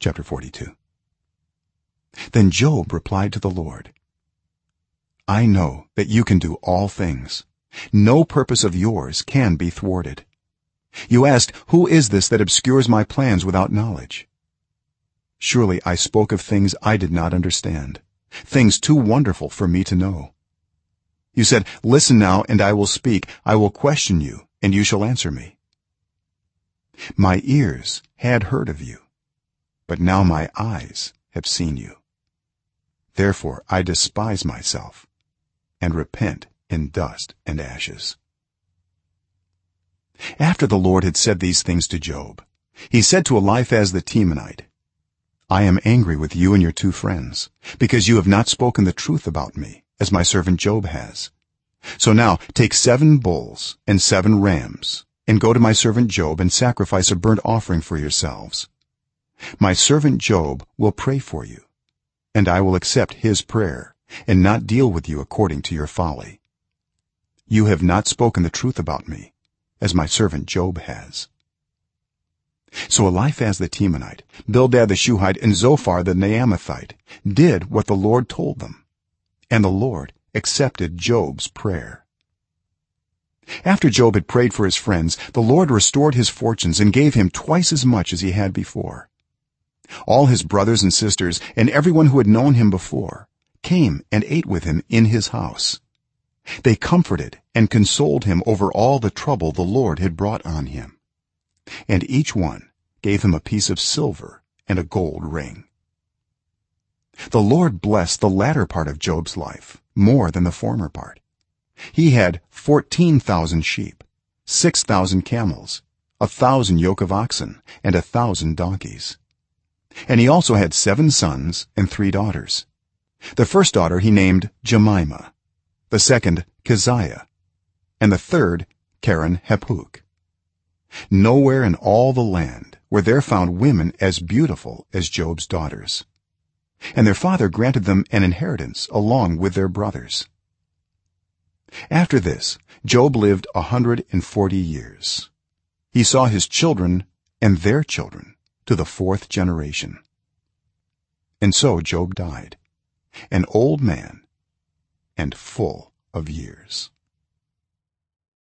chapter 42 then job replied to the lord i know that you can do all things. No purpose of yours can be thwarted. You asked who is this that obscures my plans without knowledge? Surely i spoke of things i did not understand things too wonderful for me to know. You said listen now and i will speak. I will question you and you shall answer me. My ears had heard of you but now my eyes have seen you. Therefore i despise myself and repent in dust and ashes. After the lord had said these things to job he said to eliphaz the temanite i am angry with you and your two friends because you have not spoken the truth about me as my servant job has. So now take 7 bulls and 7 rams and go to my servant job and sacrifice a burnt offering for yourselves my servant job will pray for you and i will accept his prayer and not deal with you according to your folly. You have not spoken the truth about me as my servant job has. So eliphaz the temanite bildad the shuhite and zophar the naamathite did what the lord told them and the lord accepted job's prayer. After job had prayed for his friends the lord restored his fortunes and gave him twice as much as he had before all his brothers and sisters and everyone who had known him before came and ate with him in his house. They comforted and consoled him over all the trouble the lord had brought on him. And each one gave him a piece of silver and a gold ring. The lord blessed the latter part of job's life more than the former part. He had 14000 sheep 6000 camels a 1000 yoke of oxen and a 1000 donkeys and he also had 7 sons and 3 daughters. The first daughter he named Jemimah the second keziah and the third keren-happuch nowhere in all the land were there found women as beautiful as job's daughters. And their father granted them an inheritance along with their brothers. After this job lived a 140 years. He saw his children and their children to the fourth generation. And so job died an old man and full of years